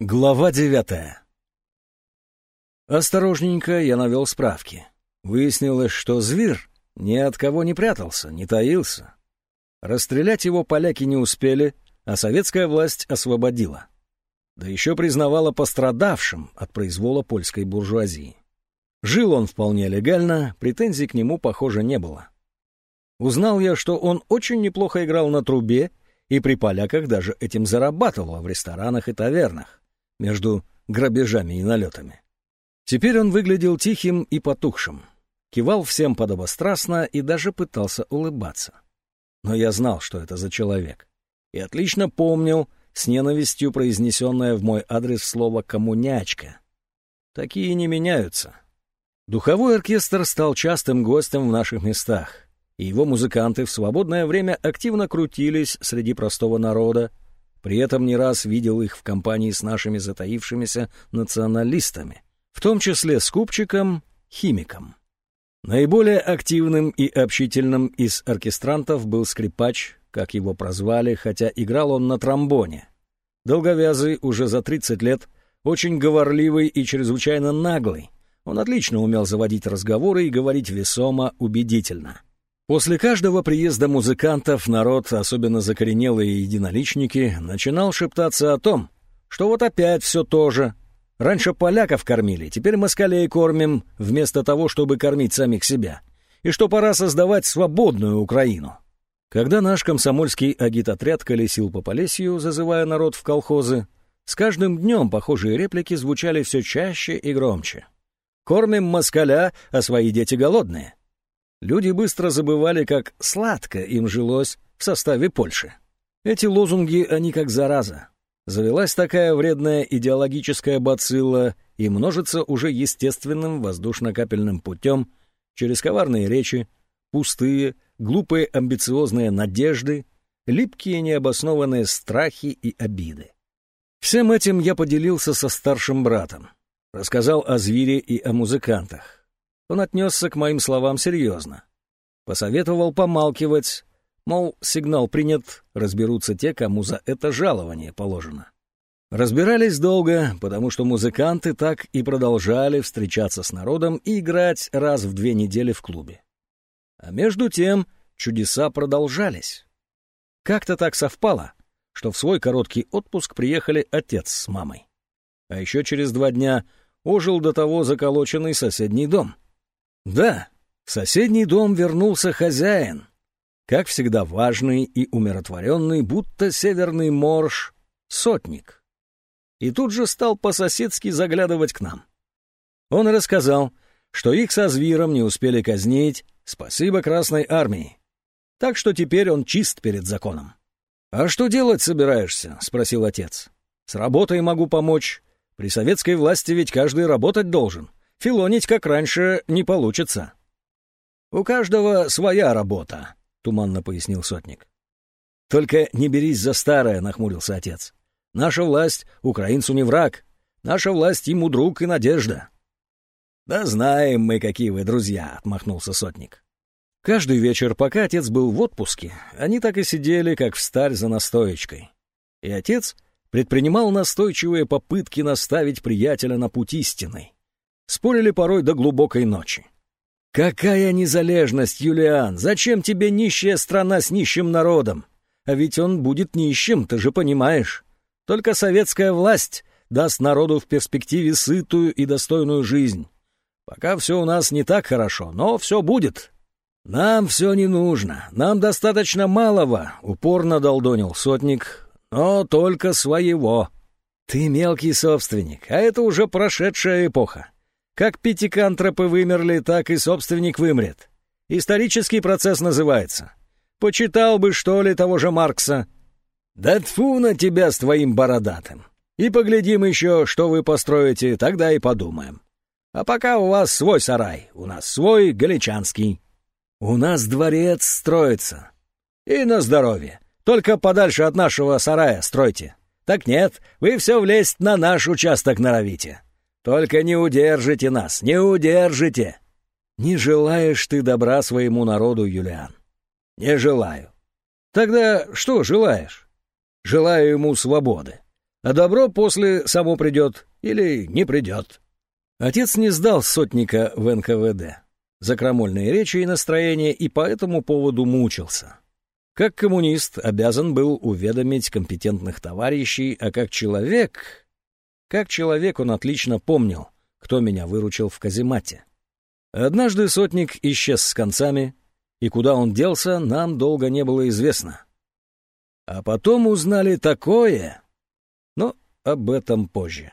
Глава девятая Осторожненько я навел справки. Выяснилось, что зверь ни от кого не прятался, не таился. Расстрелять его поляки не успели, а советская власть освободила. Да еще признавала пострадавшим от произвола польской буржуазии. Жил он вполне легально, претензий к нему, похоже, не было. Узнал я, что он очень неплохо играл на трубе и при поляках даже этим зарабатывал в ресторанах и тавернах между грабежами и налетами. Теперь он выглядел тихим и потухшим, кивал всем подобострастно и даже пытался улыбаться. Но я знал, что это за человек, и отлично помнил с ненавистью произнесенное в мой адрес слово «коммунячка». Такие не меняются. Духовой оркестр стал частым гостем в наших местах, и его музыканты в свободное время активно крутились среди простого народа, при этом не раз видел их в компании с нашими затаившимися националистами, в том числе с Купчиком, химиком. Наиболее активным и общительным из оркестрантов был скрипач, как его прозвали, хотя играл он на тромбоне. Долговязый, уже за 30 лет, очень говорливый и чрезвычайно наглый. Он отлично умел заводить разговоры и говорить весомо, убедительно. После каждого приезда музыкантов народ, особенно закоренелые единоличники, начинал шептаться о том, что вот опять все то же. Раньше поляков кормили, теперь москалей кормим, вместо того, чтобы кормить самих себя. И что пора создавать свободную Украину. Когда наш комсомольский агитотряд колесил по Полесью, зазывая народ в колхозы, с каждым днем похожие реплики звучали все чаще и громче. «Кормим москаля, а свои дети голодные». Люди быстро забывали, как сладко им жилось в составе Польши. Эти лозунги, они как зараза. Завелась такая вредная идеологическая бацилла и множится уже естественным воздушно-капельным путем через коварные речи, пустые, глупые амбициозные надежды, липкие необоснованные страхи и обиды. Всем этим я поделился со старшим братом, рассказал о звере и о музыкантах. Он отнесся к моим словам серьезно. Посоветовал помалкивать, мол, сигнал принят, разберутся те, кому за это жалование положено. Разбирались долго, потому что музыканты так и продолжали встречаться с народом и играть раз в две недели в клубе. А между тем чудеса продолжались. Как-то так совпало, что в свой короткий отпуск приехали отец с мамой. А еще через два дня ожил до того заколоченный соседний дом — да, в соседний дом вернулся хозяин, как всегда важный и умиротворенный, будто северный морж, сотник. И тут же стал по-соседски заглядывать к нам. Он рассказал, что их со Звиром не успели казнить, спасибо Красной Армии. Так что теперь он чист перед законом. «А что делать собираешься?» — спросил отец. «С работой могу помочь. При советской власти ведь каждый работать должен филонить, как раньше, не получится. «У каждого своя работа», — туманно пояснил сотник. «Только не берись за старое», — нахмурился отец. «Наша власть украинцу не враг. Наша власть ему друг и надежда». «Да знаем мы, какие вы друзья», — отмахнулся сотник. Каждый вечер, пока отец был в отпуске, они так и сидели, как встарь за настоечкой. И отец предпринимал настойчивые попытки наставить приятеля на путь истинный. Спорили порой до глубокой ночи. «Какая незалежность, Юлиан! Зачем тебе нищая страна с нищим народом? А ведь он будет нищим, ты же понимаешь. Только советская власть даст народу в перспективе сытую и достойную жизнь. Пока все у нас не так хорошо, но все будет. Нам все не нужно, нам достаточно малого, — упорно долдонил сотник, — но только своего. Ты мелкий собственник, а это уже прошедшая эпоха. Как пятикантропы вымерли, так и собственник вымрет. Исторический процесс называется. Почитал бы, что ли, того же Маркса. Да тфу на тебя с твоим бородатым. И поглядим еще, что вы построите, тогда и подумаем. А пока у вас свой сарай, у нас свой галичанский. У нас дворец строится. И на здоровье. Только подальше от нашего сарая стройте. Так нет, вы все влезть на наш участок норовите. Только не удержите нас, не удержите. Не желаешь ты добра своему народу, Юлиан? Не желаю. Тогда что желаешь? Желаю ему свободы. А добро после само придет или не придет. Отец не сдал сотника в НКВД. За крамольные речи и настроение и по этому поводу мучился. Как коммунист обязан был уведомить компетентных товарищей, а как человек... Как человек он отлично помнил, кто меня выручил в каземате. Однажды сотник исчез с концами, и куда он делся, нам долго не было известно. А потом узнали такое, но об этом позже.